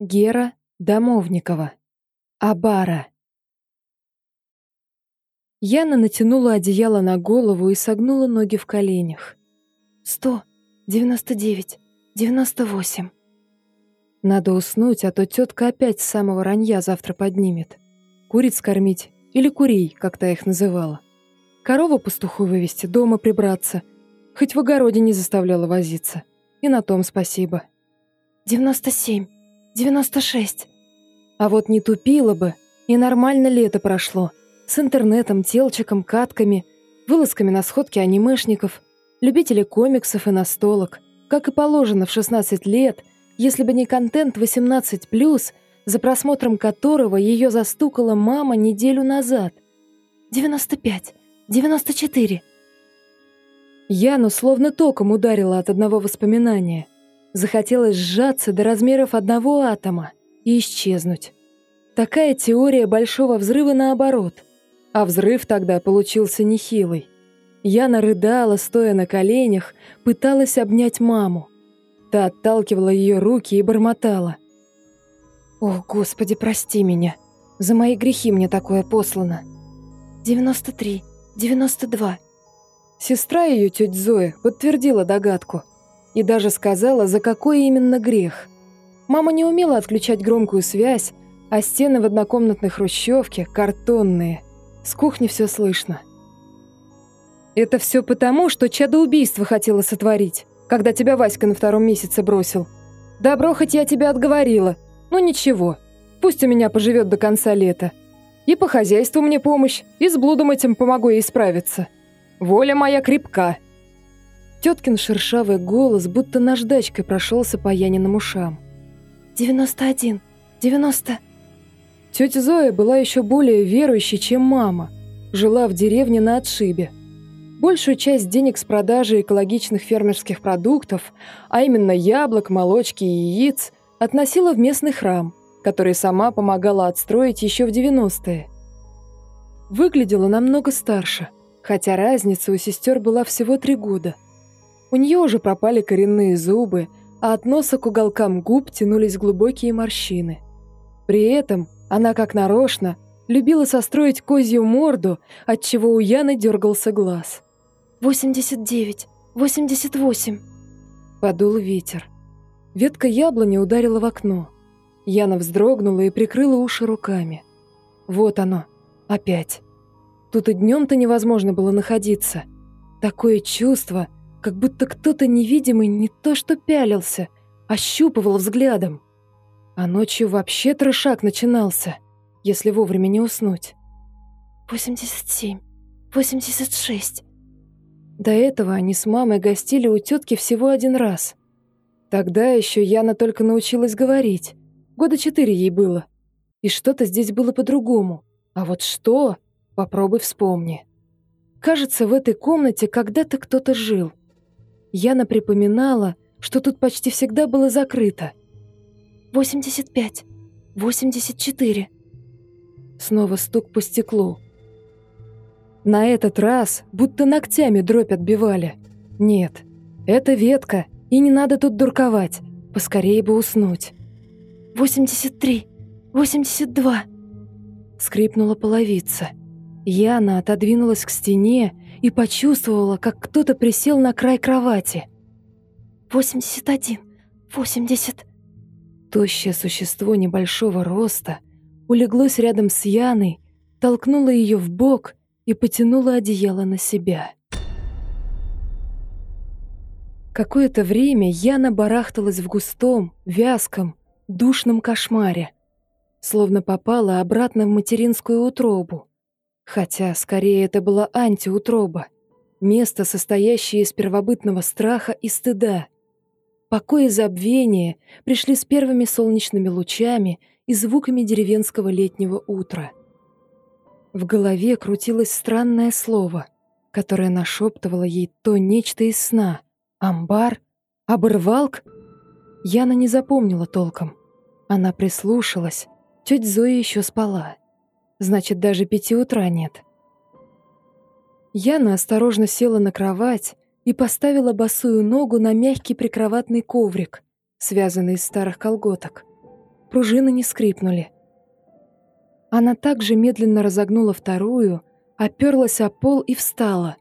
Гера Домовникова. Абара. Яна натянула одеяло на голову и согнула ноги в коленях. «Сто, девяносто девять, девяносто восемь». Надо уснуть, а то тетка опять с самого ранья завтра поднимет. Куриц кормить или курей, как та их называла. Корову пастуху вывести, дома прибраться. Хоть в огороде не заставляла возиться. И на том спасибо. «Девяносто семь, девяносто шесть». А вот не тупила бы, и нормально лето прошло. С интернетом, телчиком, катками, вылазками на сходки анимешников, любителей комиксов и настолок, как и положено в 16 лет, если бы не контент 18+, за просмотром которого ее застукала мама неделю назад. 95, 94. Яну словно током ударила от одного воспоминания. Захотелось сжаться до размеров одного атома и исчезнуть. Такая теория большого взрыва наоборот. А взрыв тогда получился нехилый. Яна рыдала, стоя на коленях, пыталась обнять маму. Та отталкивала ее руки и бормотала. «О, Господи, прости меня. За мои грехи мне такое послано». «Девяносто три, девяносто два». Сестра ее, тетя Зоя, подтвердила догадку. И даже сказала, за какой именно грех. Мама не умела отключать громкую связь, а стены в однокомнатной хрущевке картонные. С кухни все слышно. «Это все потому, что чадоубийство хотела сотворить, когда тебя Васька на втором месяце бросил. Добро, хоть я тебя отговорила. Ну ничего, пусть у меня поживет до конца лета. И по хозяйству мне помощь, и с блудом этим помогу ей справиться. Воля моя крепка». Теткин шершавый голос будто наждачкой прошелся по Яниным ушам. «Девяносто один, девяносто...» Тетя Зоя была еще более верующей, чем мама. Жила в деревне на отшибе. Большую часть денег с продажи экологичных фермерских продуктов, а именно яблок, молочки и яиц, относила в местный храм, который сама помогала отстроить еще в 90-е. Выглядела намного старше, хотя разница у сестер была всего три года. У нее уже пропали коренные зубы, а от носа к уголкам губ тянулись глубокие морщины. При этом она, как нарочно, любила состроить козью морду, отчего у Яны дергался глаз. «Восемьдесят девять, восемьдесят восемь». Подул ветер. Ветка яблони ударила в окно. Яна вздрогнула и прикрыла уши руками. Вот оно, опять. Тут и днем-то невозможно было находиться. Такое чувство, как будто кто-то невидимый не то что пялился, ощупывал взглядом. А ночью вообще трешак начинался, если вовремя не уснуть. «Восемьдесят семь, восемьдесят шесть». До этого они с мамой гостили у тетки всего один раз. Тогда еще Яна только научилась говорить. Года четыре ей было. И что-то здесь было по-другому. А вот что? Попробуй вспомни. Кажется, в этой комнате когда-то кто-то жил. Яна припоминала, что тут почти всегда было закрыто – Восемьдесят пять. Восемьдесят четыре. Снова стук по стеклу. На этот раз будто ногтями дробь отбивали. Нет, это ветка, и не надо тут дурковать. Поскорее бы уснуть. Восемьдесят три. Восемьдесят два. Скрипнула половица. Яна отодвинулась к стене и почувствовала, как кто-то присел на край кровати. «Восемьдесят один, восемьдесят...» Тощее существо небольшого роста улеглось рядом с Яной, толкнуло ее в бок и потянуло одеяло на себя. Какое-то время Яна барахталась в густом, вязком, душном кошмаре, словно попала обратно в материнскую утробу. Хотя, скорее, это была антиутроба, место, состоящее из первобытного страха и стыда, Покой и забвение пришли с первыми солнечными лучами и звуками деревенского летнего утра. В голове крутилось странное слово, которое нашептывало ей то нечто из сна. Амбар? Оборвалк? Яна не запомнила толком. Она прислушалась. Тетя Зоя еще спала. Значит, даже пяти утра нет. Яна осторожно села на кровать и поставила босую ногу на мягкий прикроватный коврик, связанный из старых колготок. пружины не скрипнули. Она также медленно разогнула вторую, оперлась о пол и встала.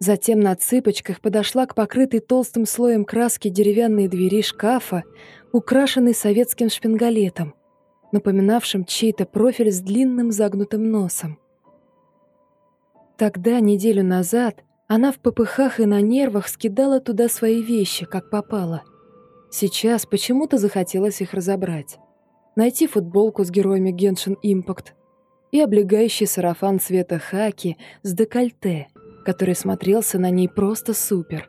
Затем на цыпочках подошла к покрытой толстым слоем краски деревянной двери шкафа, украшенной советским шпингалетом, напоминавшим чей-то профиль с длинным загнутым носом. Тогда, неделю назад, она в попыхах и на нервах скидала туда свои вещи, как попало. Сейчас почему-то захотелось их разобрать. Найти футболку с героями Genshin Impact и облегающий сарафан цвета хаки с декольте, который смотрелся на ней просто супер.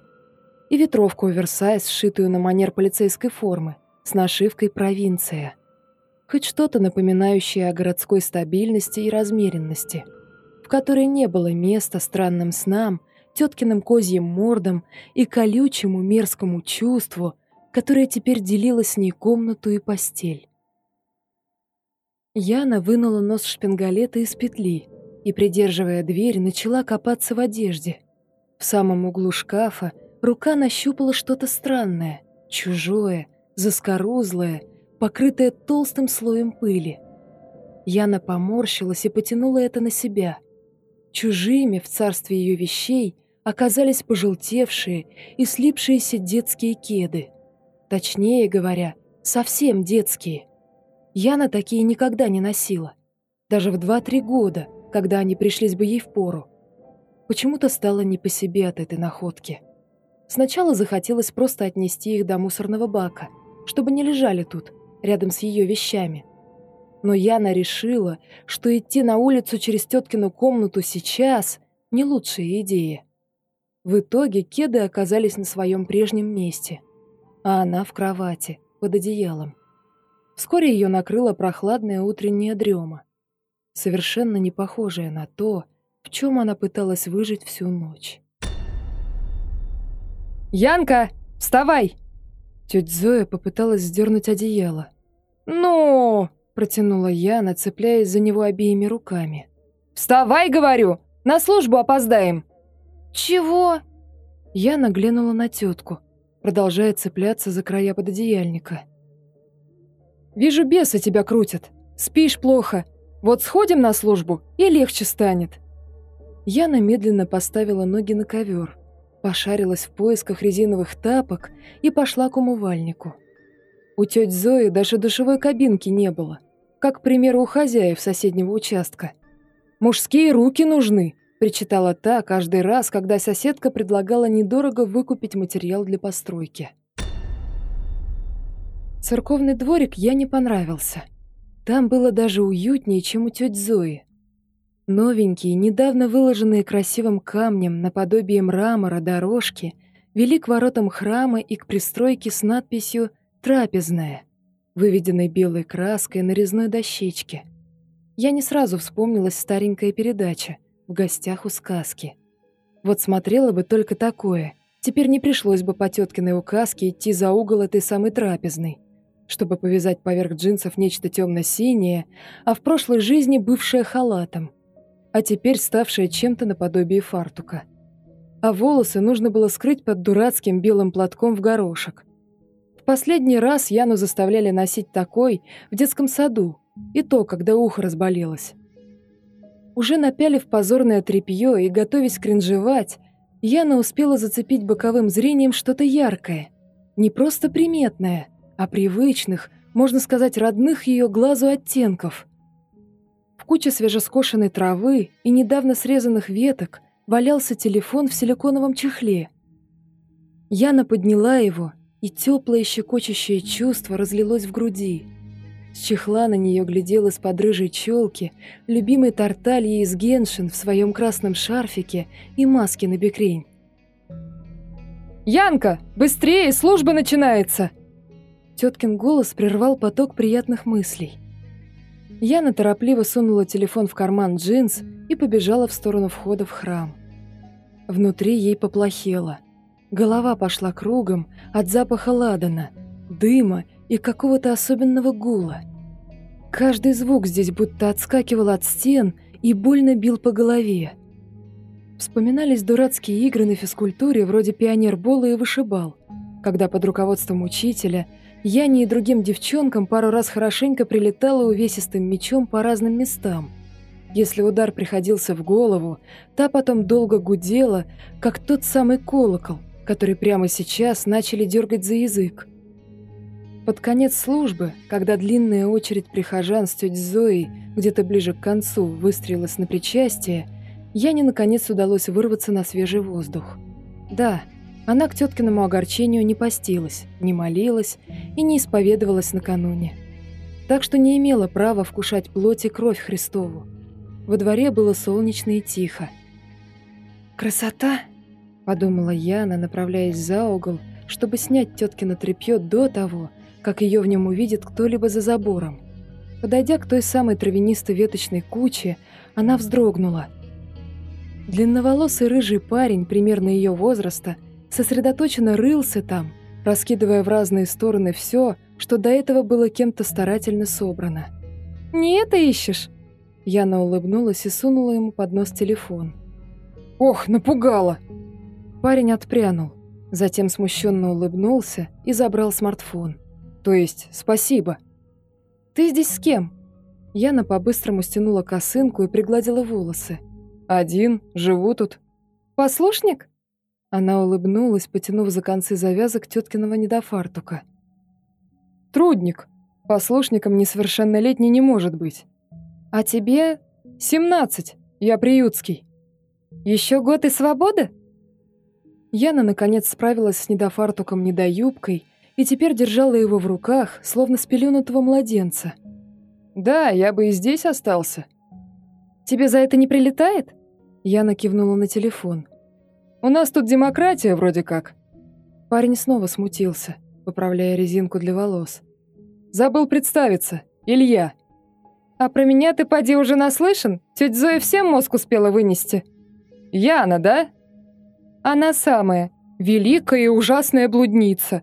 И ветровку оверсайз, сшитую на манер полицейской формы, с нашивкой «Провинция». Хоть что-то напоминающее о городской стабильности и размеренности, в которой не было места странным снам, теткиным козьим мордам и колючему мерзкому чувству, которое теперь делило с ней комнату и постель. Яна вынула нос шпингалета из петли и, придерживая дверь, начала копаться в одежде. В самом углу шкафа рука нащупала что-то странное, чужое, заскорузлое, покрытое толстым слоем пыли. Яна поморщилась и потянула это на себя. Чужими в царстве ее вещей оказались пожелтевшие и слипшиеся детские кеды. Точнее говоря, совсем детские. Яна такие никогда не носила. Даже в 2-3 года, когда они пришлись бы ей в пору. Почему-то стало не по себе от этой находки. Сначала захотелось просто отнести их до мусорного бака, чтобы не лежали тут, рядом с ее вещами. Но Яна решила, что идти на улицу через теткину комнату сейчас – не лучшая идея. В итоге кеды оказались на своем прежнем месте – а она в кровати, под одеялом. Вскоре ее накрыла прохладная утренняя дрема, совершенно не похожая на то, в чем она пыталась выжить всю ночь. «Янка, вставай!» Тетя Зоя попыталась сдернуть одеяло. «Ну!» – протянула Яна, цепляясь за него обеими руками. «Вставай, говорю! На службу опоздаем!» «Чего?» Яна глянула на тетку, продолжая цепляться за края пододеяльника. «Вижу, бесы тебя крутят. Спишь плохо. Вот сходим на службу, и легче станет». Яна медленно поставила ноги на ковер, пошарилась в поисках резиновых тапок и пошла к умывальнику. У тети Зои даже душевой кабинки не было, как, к примеру, у хозяев соседнего участка. «Мужские руки нужны», Причитала та каждый раз, когда соседка предлагала недорого выкупить материал для постройки. Церковный дворик я не понравился. Там было даже уютнее, чем у тети Зои. Новенькие, недавно выложенные красивым камнем наподобие мрамора дорожки вели к воротам храма и к пристройке с надписью «Трапезная», выведенной белой краской на резной дощечке. Я не сразу вспомнилась старенькая передача в гостях у сказки. Вот смотрела бы только такое. Теперь не пришлось бы по теткиной указке идти за угол этой самой трапезной, чтобы повязать поверх джинсов нечто темно-синее, а в прошлой жизни бывшее халатом, а теперь ставшее чем-то наподобие фартука. А волосы нужно было скрыть под дурацким белым платком в горошек. В последний раз Яну заставляли носить такой в детском саду, и то, когда ухо разболелось. Уже напялив позорное тряпье и готовясь кринжевать, Яна успела зацепить боковым зрением что-то яркое. Не просто приметное, а привычных, можно сказать, родных ее глазу оттенков. В куче свежескошенной травы и недавно срезанных веток валялся телефон в силиконовом чехле. Яна подняла его, и теплое щекочущее чувство разлилось в груди – с чехла на нее глядел из-под рыжей челки любимый Тарталья из Геншин в своем красном шарфике и маске на бекрень. «Янка, быстрее, служба начинается!» Теткин голос прервал поток приятных мыслей. Яна торопливо сунула телефон в карман джинс и побежала в сторону входа в храм. Внутри ей поплохело. Голова пошла кругом от запаха ладана, дыма и какого-то особенного гула. Каждый звук здесь будто отскакивал от стен и больно бил по голове. Вспоминались дурацкие игры на физкультуре вроде пионербола и вышибал, когда под руководством учителя Яне и другим девчонкам пару раз хорошенько прилетало увесистым мечом по разным местам. Если удар приходился в голову, та потом долго гудела, как тот самый колокол, который прямо сейчас начали дергать за язык. Под конец службы, когда длинная очередь прихожан с тетей Зоей где-то ближе к концу выстроилась на причастие, Яне наконец удалось вырваться на свежий воздух. Да, она к теткиному огорчению не постилась, не молилась и не исповедовалась накануне. Так что не имела права вкушать плоть и кровь Христову. Во дворе было солнечно и тихо. «Красота!» – подумала Яна, направляясь за угол, чтобы снять теткино тряпье до того, как ее в нем увидит кто-либо за забором. Подойдя к той самой травянистой веточной куче, она вздрогнула. Длинноволосый рыжий парень примерно ее возраста сосредоточенно рылся там, раскидывая в разные стороны все, что до этого было кем-то старательно собрано. «Не это ищешь?» Яна улыбнулась и сунула ему под нос телефон. «Ох, напугала!» Парень отпрянул, затем смущенно улыбнулся и забрал смартфон. То есть, спасибо. Ты здесь с кем? Яна по-быстрому стянула косынку и пригладила волосы. Один, живу тут. Послушник? Она улыбнулась, потянув за концы завязок теткиного недофартука. Трудник. Послушником несовершеннолетний не может быть. А тебе? Семнадцать. Я приютский. Еще год и свобода? Яна, наконец, справилась с недофартуком-недоюбкой и теперь держала его в руках, словно спеленутого младенца. «Да, я бы и здесь остался». «Тебе за это не прилетает?» Яна кивнула на телефон. «У нас тут демократия вроде как». Парень снова смутился, поправляя резинку для волос. «Забыл представиться. Илья». «А про меня ты, поди, уже наслышан? Тетя Зоя всем мозг успела вынести». «Яна, да?» «Она самая. Великая и ужасная блудница.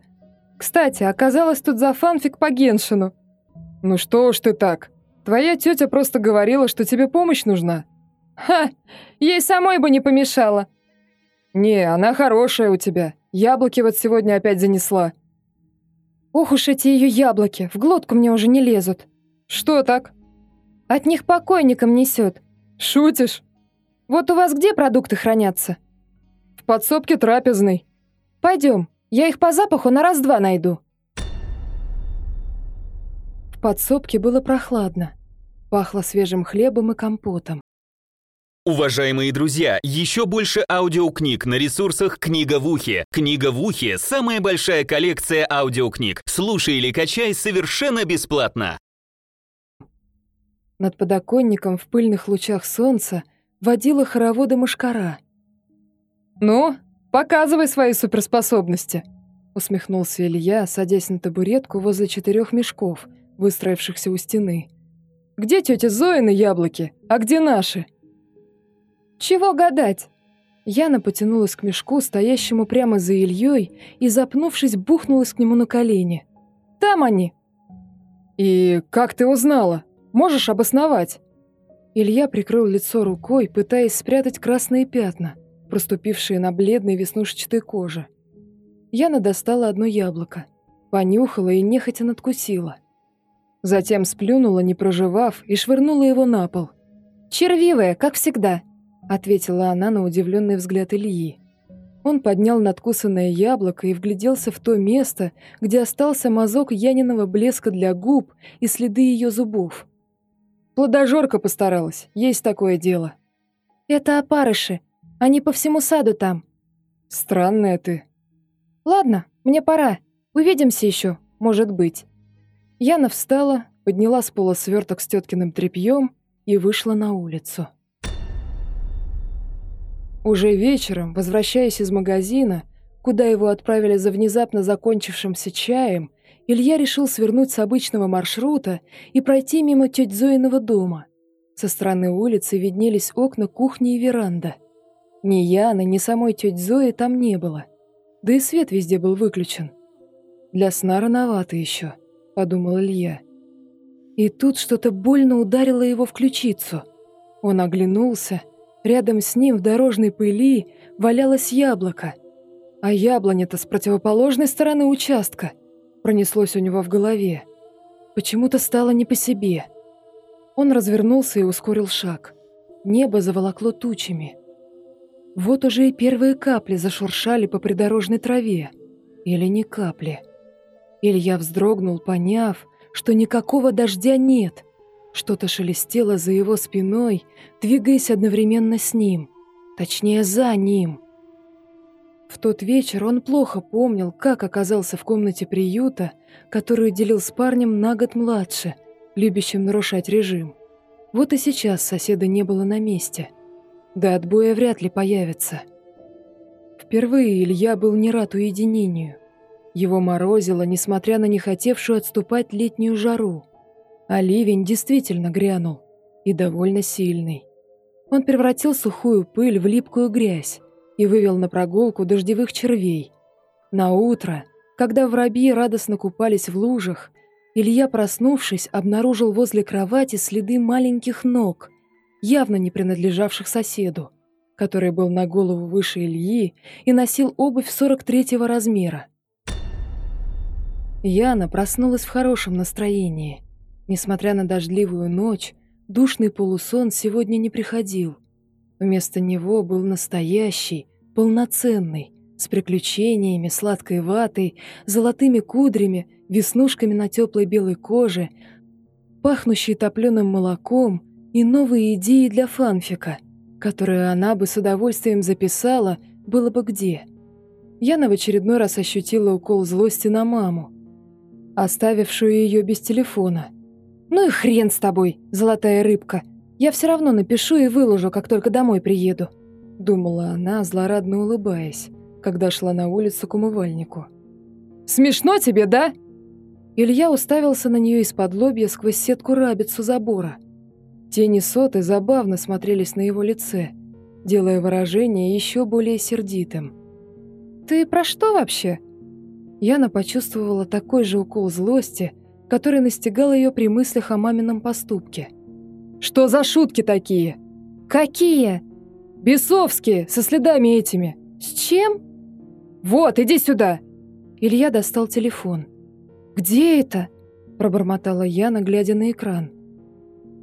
Кстати, оказалось тут за фанфик по Геншину. Ну что уж ты так. Твоя тетя просто говорила, что тебе помощь нужна. Ха, ей самой бы не помешала. Не, она хорошая у тебя. Яблоки вот сегодня опять занесла. Ох уж эти ее яблоки, в глотку мне уже не лезут. Что так? От них покойникам несет. Шутишь? Вот у вас где продукты хранятся? В подсобке трапезной. Пойдем, я их по запаху на раз-два найду». В подсобке было прохладно. Пахло свежим хлебом и компотом. Уважаемые друзья, еще больше аудиокниг на ресурсах «Книга в ухе». «Книга в ухе» — самая большая коллекция аудиокниг. Слушай или качай совершенно бесплатно. Над подоконником в пыльных лучах солнца водила хороводы мушкара. «Ну, Показывай свои суперспособности!» Усмехнулся Илья, садясь на табуретку возле четырех мешков, выстроившихся у стены. «Где тетя Зоины яблоки, а где наши?» «Чего гадать?» Яна потянулась к мешку, стоящему прямо за Ильей, и, запнувшись, бухнулась к нему на колени. «Там они!» «И как ты узнала? Можешь обосновать?» Илья прикрыл лицо рукой, пытаясь спрятать красные пятна проступившие на бледной веснушчатой коже. Яна достала одно яблоко, понюхала и нехотя надкусила. Затем сплюнула, не проживав, и швырнула его на пол. «Червивая, как всегда», — ответила она на удивленный взгляд Ильи. Он поднял надкусанное яблоко и вгляделся в то место, где остался мазок Яниного блеска для губ и следы ее зубов. Плодожорка постаралась, есть такое дело. «Это опарыши, они по всему саду там». «Странная ты». «Ладно, мне пора. Увидимся еще, может быть». Яна встала, подняла с пола сверток с теткиным тряпьем и вышла на улицу. Уже вечером, возвращаясь из магазина, куда его отправили за внезапно закончившимся чаем, Илья решил свернуть с обычного маршрута и пройти мимо теть Зоиного дома. Со стороны улицы виднелись окна кухни и веранда – ни Яны, ни самой тети Зои там не было. Да и свет везде был выключен. «Для сна рановато еще», — подумал Илья. И тут что-то больно ударило его в ключицу. Он оглянулся. Рядом с ним в дорожной пыли валялось яблоко. А яблоня-то с противоположной стороны участка. Пронеслось у него в голове. Почему-то стало не по себе. Он развернулся и ускорил шаг. Небо заволокло тучами. Вот уже и первые капли зашуршали по придорожной траве. Или не капли. Илья вздрогнул, поняв, что никакого дождя нет. Что-то шелестело за его спиной, двигаясь одновременно с ним. Точнее, за ним. В тот вечер он плохо помнил, как оказался в комнате приюта, которую делил с парнем на год младше, любящим нарушать режим. Вот и сейчас соседа не было на месте. До отбоя вряд ли появится. Впервые Илья был не рад уединению. Его морозило, несмотря на не хотевшую отступать летнюю жару. А ливень действительно грянул. И довольно сильный. Он превратил сухую пыль в липкую грязь и вывел на прогулку дождевых червей. На утро, когда воробьи радостно купались в лужах, Илья, проснувшись, обнаружил возле кровати следы маленьких ног, явно не принадлежавших соседу, который был на голову выше Ильи и носил обувь 43-го размера. Яна проснулась в хорошем настроении. Несмотря на дождливую ночь, душный полусон сегодня не приходил. Вместо него был настоящий, полноценный, с приключениями, сладкой ватой, золотыми кудрями, веснушками на теплой белой коже, пахнущий топленым молоком и новые идеи для фанфика, которые она бы с удовольствием записала, было бы где. Яна в очередной раз ощутила укол злости на маму, оставившую ее без телефона. «Ну и хрен с тобой, золотая рыбка. Я все равно напишу и выложу, как только домой приеду», думала она, злорадно улыбаясь, когда шла на улицу к умывальнику. «Смешно тебе, да?» Илья уставился на нее из-под лобья сквозь сетку рабицу забора. Тени соты забавно смотрелись на его лице, делая выражение еще более сердитым. «Ты про что вообще?» Яна почувствовала такой же укол злости, который настигал ее при мыслях о мамином поступке. «Что за шутки такие?» «Какие?» «Бесовские, со следами этими». «С чем?» «Вот, иди сюда!» Илья достал телефон. «Где это?» – пробормотала Яна, глядя на экран.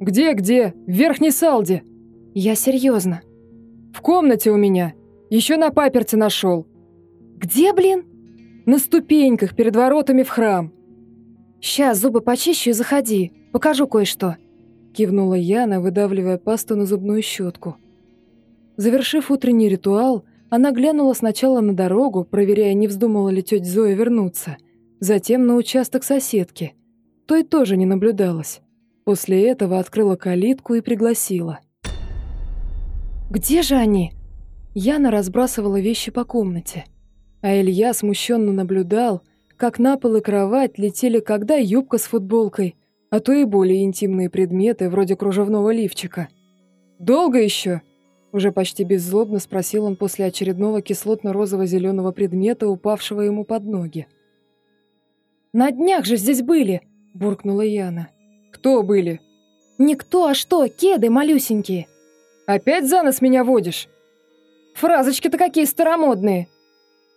«Где-где? В верхней салде!» «Я серьезно. «В комнате у меня. Еще на паперте нашел». «Где, блин?» На ступеньках перед воротами в храм. «Сейчас зубы почищу и заходи. Покажу кое-что», — кивнула Яна, выдавливая пасту на зубную щетку. Завершив утренний ритуал, она глянула сначала на дорогу, проверяя, не вздумала ли тетя Зоя вернуться, затем на участок соседки. Той тоже не наблюдалось. После этого открыла калитку и пригласила. «Где же они?» Яна разбрасывала вещи по комнате. А Илья смущенно наблюдал, как на пол и кровать летели когда юбка с футболкой, а то и более интимные предметы, вроде кружевного лифчика. «Долго еще?» Уже почти беззлобно спросил он после очередного кислотно-розово-зеленого предмета, упавшего ему под ноги. «На днях же здесь были!» – буркнула Яна. «Кто были?» «Никто, а что, кеды малюсенькие!» «Опять за нос меня водишь?» «Фразочки-то какие старомодные!»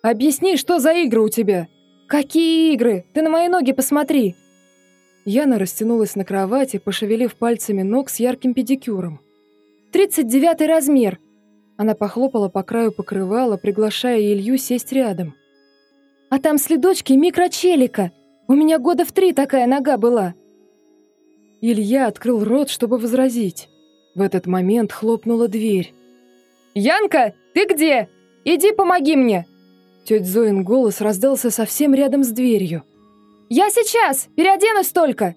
Объясни, что за игры у тебя?» «Какие игры? Ты на мои ноги посмотри!» Яна растянулась на кровати, пошевелив пальцами ног с ярким педикюром. «Тридцать девятый размер!» Она похлопала по краю покрывала, приглашая Илью сесть рядом. «А там следочки микрочелика! У меня года в три такая нога была!» Илья открыл рот, чтобы возразить. В этот момент хлопнула дверь. «Янка, ты где? Иди помоги мне!» Тетя Зоин голос раздался совсем рядом с дверью. «Я сейчас! Переоденусь только!»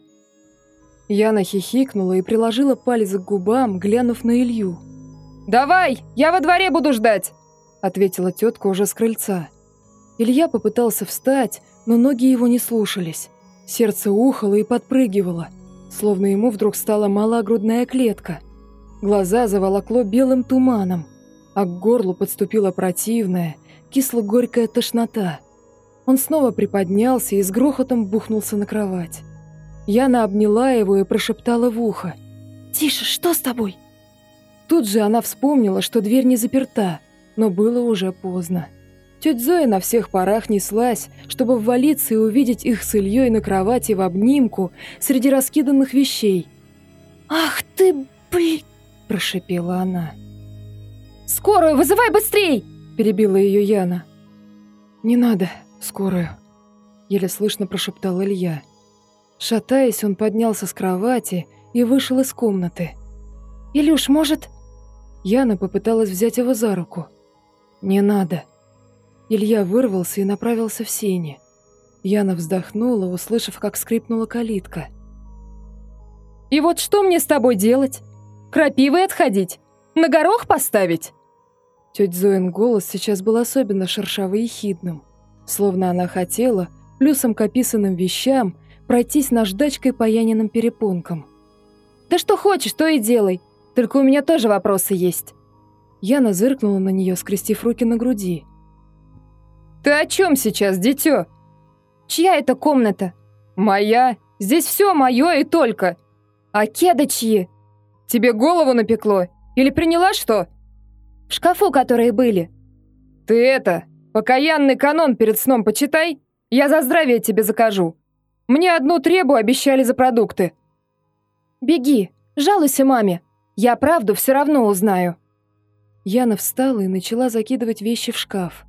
Яна хихикнула и приложила палец к губам, глянув на Илью. «Давай, я во дворе буду ждать!» ответила тетка уже с крыльца. Илья попытался встать, но ноги его не слушались. Сердце ухало и подпрыгивало, словно ему вдруг стала мала грудная клетка. Глаза заволокло белым туманом, а к горлу подступила противная, кисло-горькая тошнота. Он снова приподнялся и с грохотом бухнулся на кровать. Яна обняла его и прошептала в ухо. «Тише, что с тобой?» Тут же она вспомнила, что дверь не заперта, но было уже поздно. Тетя Зоя на всех парах неслась, чтобы ввалиться и увидеть их с Ильей на кровати в обнимку среди раскиданных вещей. «Ах ты, блин!» – прошипела она. «Скорую, вызывай быстрей!» – перебила ее Яна. «Не надо, скорую», – еле слышно прошептал Илья. Шатаясь, он поднялся с кровати и вышел из комнаты. «Илюш, может...» Яна попыталась взять его за руку. «Не надо». Илья вырвался и направился в сени. Яна вздохнула, услышав, как скрипнула калитка. «И вот что мне с тобой делать? Крапивой отходить? На горох поставить?» Тетя Зоин голос сейчас был особенно шершавый и хидным, словно она хотела, плюсом к описанным вещам, пройтись наждачкой по Яниным перепонкам. «Да что хочешь, то и делай. Только у меня тоже вопросы есть». Яна зыркнула на нее, скрестив руки на груди. «Ты о чем сейчас, дитё?» «Чья это комната?» «Моя. Здесь все мое и только». «А кеды чьи?» «Тебе голову напекло? Или приняла что?» «В шкафу, которые были». «Ты это, покаянный канон перед сном почитай. Я за здравие тебе закажу. Мне одну требу обещали за продукты». «Беги, жалуйся маме. Я правду все равно узнаю». Яна встала и начала закидывать вещи в шкаф.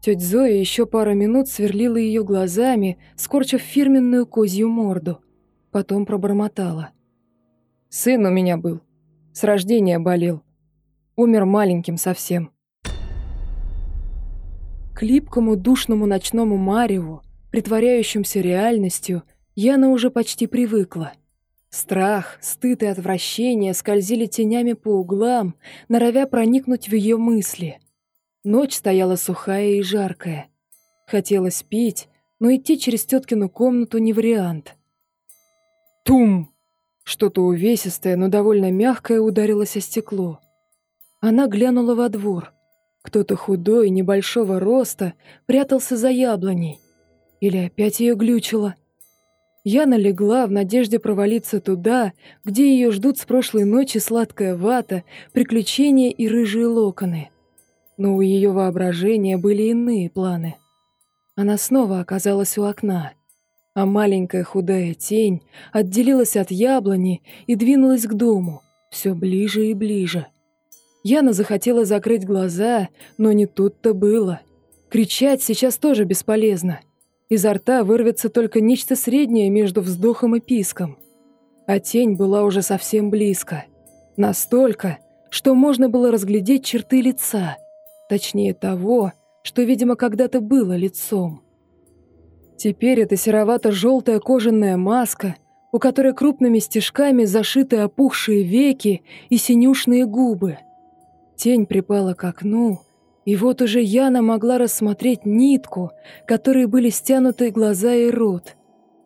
Тетя Зоя еще пару минут сверлила ее глазами, скорчив фирменную козью морду. Потом пробормотала. «Сын у меня был. С рождения болел. Умер маленьким совсем». К липкому душному ночному мареву, притворяющимся реальностью, Яна уже почти привыкла. Страх, стыд и отвращение скользили тенями по углам, норовя проникнуть в ее мысли. Ночь стояла сухая и жаркая. Хотелось пить, но идти через теткину комнату не вариант. Тум! Что-то увесистое, но довольно мягкое ударилось о стекло. Она глянула во двор. Кто-то худой, небольшого роста, прятался за яблоней. Или опять ее глючило. Яна легла в надежде провалиться туда, где ее ждут с прошлой ночи сладкая вата, приключения и рыжие локоны. Но у ее воображения были иные планы. Она снова оказалась у окна, а маленькая худая тень отделилась от яблони и двинулась к дому, все ближе и ближе. Яна захотела закрыть глаза, но не тут-то было. Кричать сейчас тоже бесполезно. Изо рта вырвется только нечто среднее между вздохом и писком. А тень была уже совсем близко. Настолько, что можно было разглядеть черты лица. Точнее того, что, видимо, когда-то было лицом. Теперь это серовато-желтая кожаная маска, у которой крупными стежками зашиты опухшие веки и синюшные губы. Тень припала к окну, и вот уже Яна могла рассмотреть нитку, которой были стянуты глаза и рот.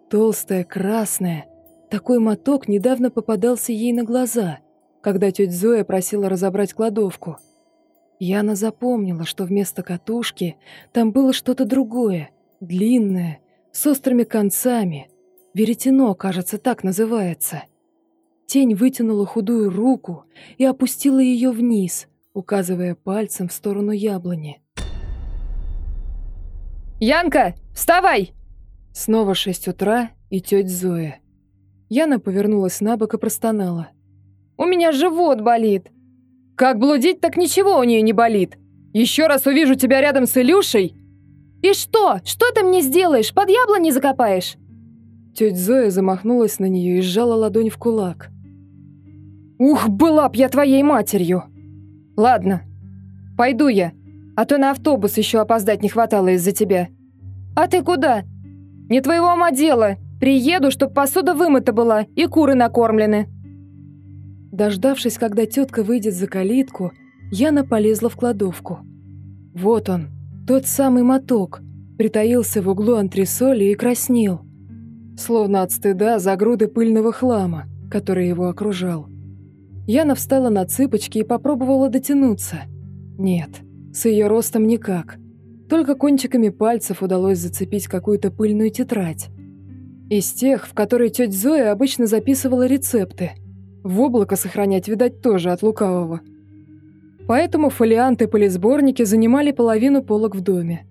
Толстая, красная. Такой моток недавно попадался ей на глаза, когда тетя Зоя просила разобрать кладовку. Яна запомнила, что вместо катушки там было что-то другое, длинное, с острыми концами. Веретено, кажется, так называется. Тень вытянула худую руку и опустила ее вниз, указывая пальцем в сторону яблони. «Янка, вставай!» Снова шесть утра и тетя Зоя. Яна повернулась на бок и простонала. «У меня живот болит!» «Как блудить, так ничего у нее не болит! Еще раз увижу тебя рядом с Илюшей!» «И что? Что ты мне сделаешь? Под яблони закопаешь?» Тетя Зоя замахнулась на нее и сжала ладонь в кулак. «Ух, была б я твоей матерью!» «Ладно, пойду я, а то на автобус еще опоздать не хватало из-за тебя». «А ты куда?» «Не твоего ума дело. Приеду, чтоб посуда вымыта была и куры накормлены». Дождавшись, когда тетка выйдет за калитку, Яна полезла в кладовку. Вот он, тот самый моток, притаился в углу антресоли и краснел, словно от стыда за груды пыльного хлама, который его окружал. Яна встала на цыпочки и попробовала дотянуться. Нет, с ее ростом никак. Только кончиками пальцев удалось зацепить какую-то пыльную тетрадь. Из тех, в которые тетя Зоя обычно записывала рецепты. В облако сохранять, видать, тоже от лукавого. Поэтому фолианты и полисборники занимали половину полок в доме.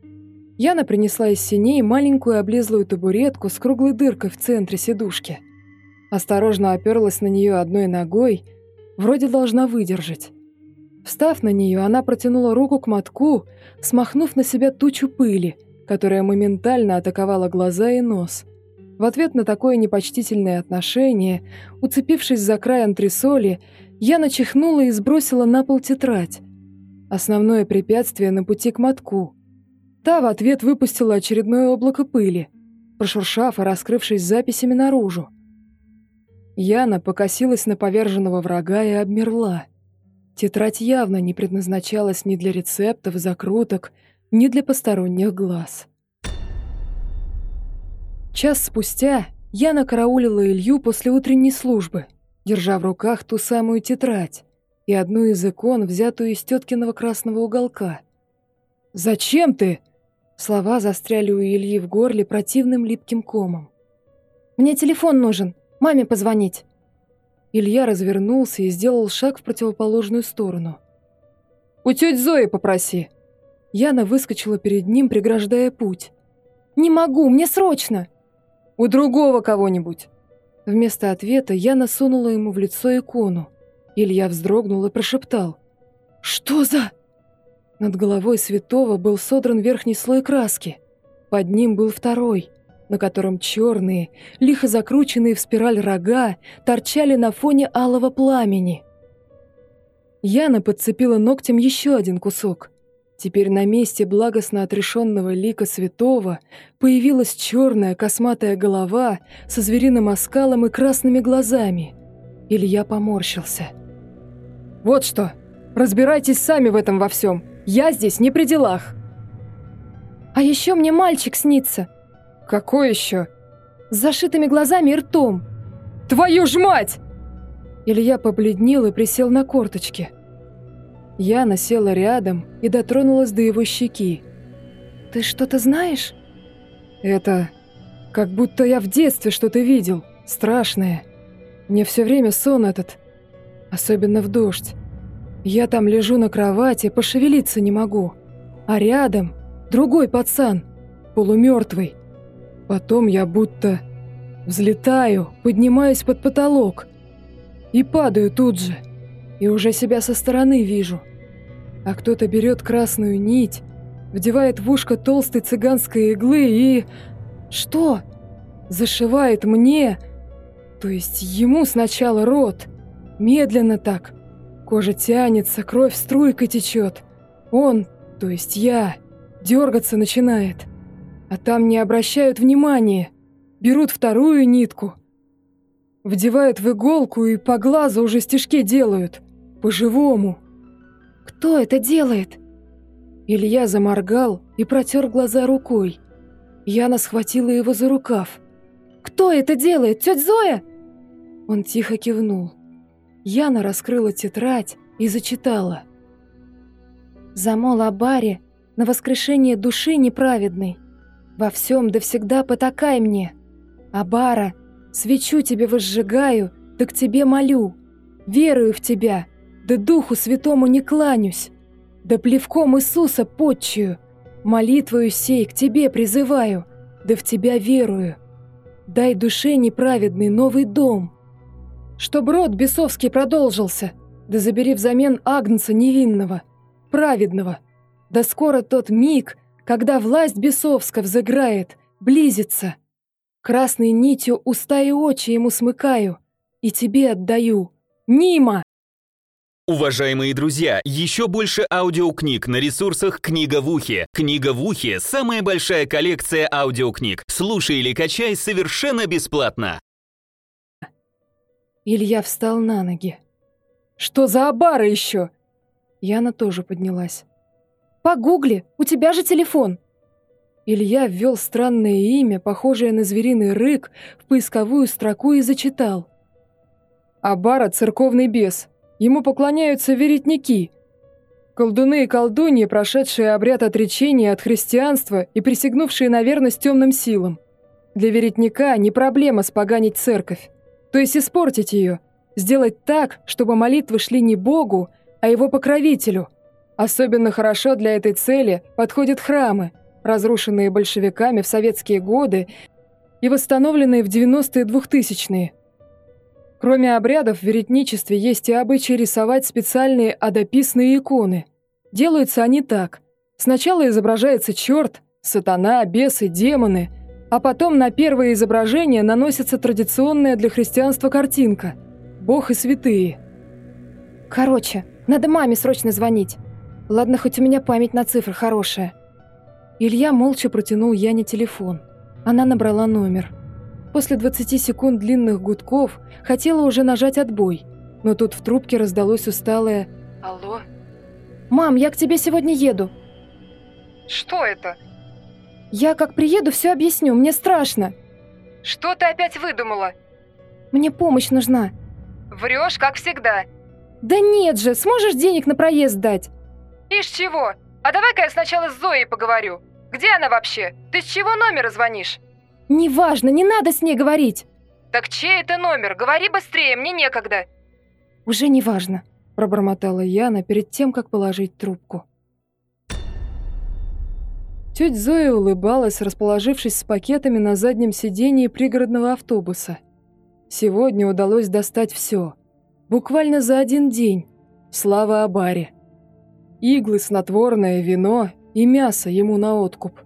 Яна принесла из синей маленькую облезлую табуретку с круглой дыркой в центре сидушки. Осторожно оперлась на нее одной ногой, вроде должна выдержать. Встав на нее, она протянула руку к мотку, смахнув на себя тучу пыли, которая моментально атаковала глаза и нос. В ответ на такое непочтительное отношение, уцепившись за край антресоли, я начихнула и сбросила на пол тетрадь. Основное препятствие на пути к мотку. Та в ответ выпустила очередное облако пыли, прошуршав и раскрывшись записями наружу. Яна покосилась на поверженного врага и обмерла. Тетрадь явно не предназначалась ни для рецептов, закруток, ни для посторонних глаз. Час спустя Яна караулила Илью после утренней службы, держа в руках ту самую тетрадь и одну из икон, взятую из теткиного красного уголка. «Зачем ты?» Слова застряли у Ильи в горле противным липким комом. «Мне телефон нужен. Маме позвонить». Илья развернулся и сделал шаг в противоположную сторону. «У тети Зои попроси». Яна выскочила перед ним, преграждая путь. «Не могу, мне срочно!» «У другого кого-нибудь!» Вместо ответа Яна сунула ему в лицо икону. Илья вздрогнул и прошептал. «Что за...» Над головой святого был содран верхний слой краски. Под ним был второй — на котором черные, лихо закрученные в спираль рога торчали на фоне алого пламени. Яна подцепила ногтем еще один кусок. Теперь на месте благостно отрешенного лика святого появилась черная косматая голова со звериным оскалом и красными глазами. Илья поморщился. «Вот что, разбирайтесь сами в этом во всем. Я здесь не при делах». «А еще мне мальчик снится», «Какой еще?» «С зашитыми глазами и ртом». «Твою ж мать!» Илья побледнел и присел на корточки. Яна села рядом и дотронулась до его щеки. «Ты что-то знаешь?» «Это... как будто я в детстве что-то видел. Страшное. Мне все время сон этот. Особенно в дождь. Я там лежу на кровати, пошевелиться не могу. А рядом другой пацан, полумертвый. Потом я будто взлетаю, поднимаюсь под потолок и падаю тут же, и уже себя со стороны вижу. А кто-то берет красную нить, вдевает в ушко толстой цыганской иглы и... Что? Зашивает мне, то есть ему сначала рот, медленно так. Кожа тянется, кровь струйкой течет. Он, то есть я, дергаться начинает а там не обращают внимания. Берут вторую нитку, вдевают в иголку и по глазу уже стежки делают. По-живому. «Кто это делает?» Илья заморгал и протер глаза рукой. Яна схватила его за рукав. «Кто это делает? Тетя Зоя?» Он тихо кивнул. Яна раскрыла тетрадь и зачитала. «Замол о баре на воскрешение души неправедной, во всем да всегда потакай мне. Абара, свечу тебе возжигаю, да к тебе молю. Верую в тебя, да Духу Святому не кланюсь. Да плевком Иисуса подчую, молитвою сей к тебе призываю, да в тебя верую. Дай душе неправедный новый дом. Чтоб род бесовский продолжился, да забери взамен Агнца невинного, праведного. Да скоро тот миг, когда власть бесовска взыграет, близится. Красной нитью уста и очи ему смыкаю, и тебе отдаю. Нима! Уважаемые друзья, еще больше аудиокниг на ресурсах «Книга в ухе». «Книга в ухе» — самая большая коллекция аудиокниг. Слушай или качай совершенно бесплатно. Илья встал на ноги. «Что за обара еще?» Яна тоже поднялась. Погугли, у тебя же телефон!» Илья ввел странное имя, похожее на звериный рык, в поисковую строку и зачитал. «Абара — церковный бес. Ему поклоняются веретники. Колдуны и колдуньи, прошедшие обряд отречения от христианства и присягнувшие на верность темным силам. Для веретника не проблема споганить церковь, то есть испортить ее, сделать так, чтобы молитвы шли не Богу, а его покровителю. Особенно хорошо для этой цели подходят храмы, разрушенные большевиками в советские годы и восстановленные в 90-е 2000-е. Кроме обрядов в веретничестве есть и обычай рисовать специальные адописные иконы. Делаются они так. Сначала изображается черт, сатана, бесы, демоны, а потом на первое изображение наносится традиционная для христианства картинка – Бог и святые. Короче, надо маме срочно звонить. Ладно, хоть у меня память на цифры хорошая. Илья молча протянул Яне телефон. Она набрала номер. После 20 секунд длинных гудков хотела уже нажать отбой, но тут в трубке раздалось усталое «Алло?» «Мам, я к тебе сегодня еду». «Что это?» «Я как приеду, все объясню, мне страшно». «Что ты опять выдумала?» «Мне помощь нужна». «Врешь, как всегда». «Да нет же, сможешь денег на проезд дать?» «Ишь чего? А давай-ка я сначала с Зоей поговорю». Где она вообще? Ты с чего номера звонишь?» «Неважно, не надо с ней говорить!» «Так чей это номер? Говори быстрее, мне некогда!» «Уже неважно», – пробормотала Яна перед тем, как положить трубку. Тетя Зоя улыбалась, расположившись с пакетами на заднем сидении пригородного автобуса. Сегодня удалось достать все. Буквально за один день. Слава о баре. Иглы, снотворное, вино и мясо ему на откуп.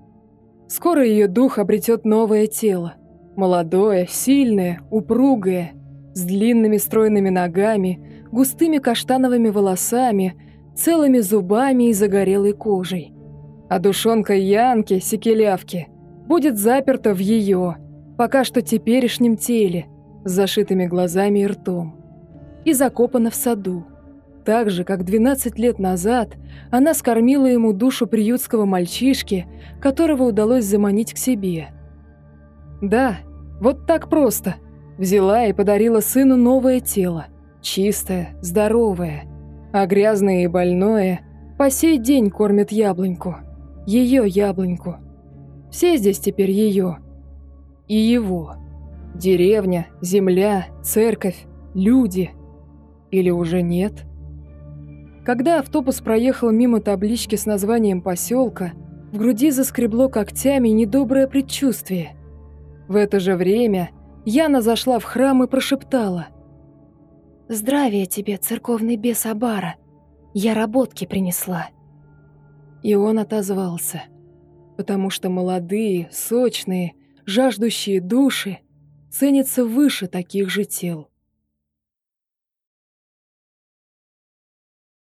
Скоро ее дух обретет новое тело. Молодое, сильное, упругое, с длинными стройными ногами, густыми каштановыми волосами, целыми зубами и загорелой кожей. А душонка Янки, Секелявки, будет заперта в ее, пока что теперешнем теле, с зашитыми глазами и ртом, и закопана в саду. Так же, как 12 лет назад она скормила ему душу приютского мальчишки, которого удалось заманить к себе. Да, вот так просто. Взяла и подарила сыну новое тело. Чистое, здоровое. А грязное и больное по сей день кормят яблоньку. Ее яблоньку. Все здесь теперь ее. И его. Деревня, земля, церковь, люди. Или уже нет? Когда автобус проехал мимо таблички с названием поселка, в груди заскребло когтями недоброе предчувствие. В это же время Яна зашла в храм и прошептала. «Здравия тебе, церковный бес Абара! Я работки принесла!» И он отозвался, потому что молодые, сочные, жаждущие души ценятся выше таких же тел.